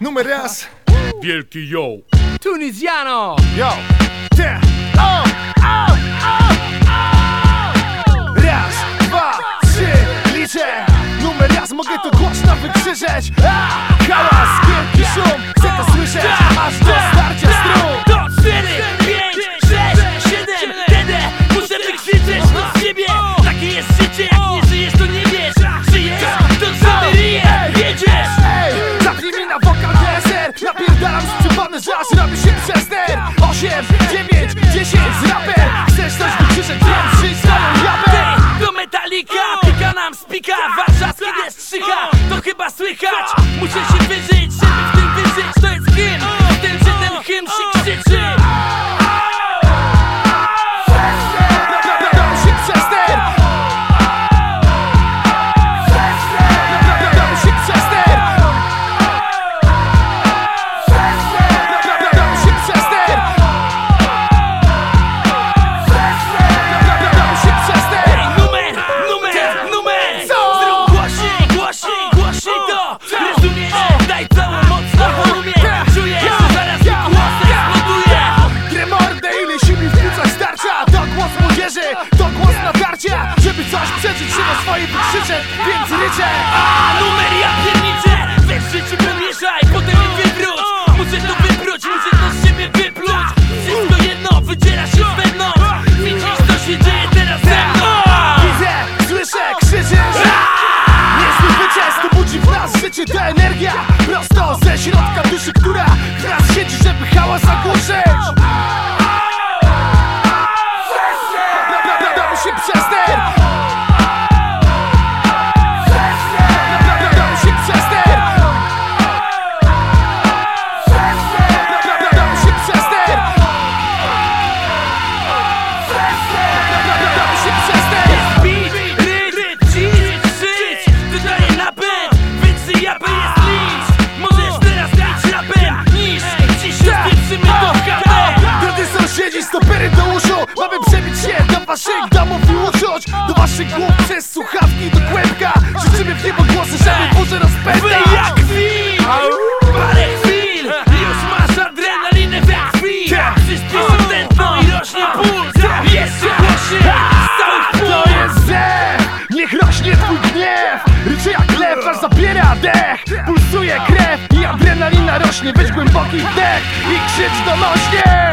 Numer raz. Wielki yo. Tunizjano. Yo. Te. O O O. Raz, dwa, trzy Liczę. Numer raz mogę to głośno wykrzyżeć. A! swoich wykrzyczek, więc ryczę A numer jak Waszyngda mówiło coś do waszych głów przez słuchawki do kłębka. Życzymy w niebo głosy, żeby burze rozpędzać jak win, parę chwil! Już masz adrenalinę we krwi Przyspiesz tak. tętno i rośnie puls tak. tak. Jest głosie stałych To jest zew, niech rośnie twój gniew. Ryczy jak lew, aż zabiera dech. Pulsuje krew i adrenalina rośnie Weź głęboki wdech i krzycz donośnie.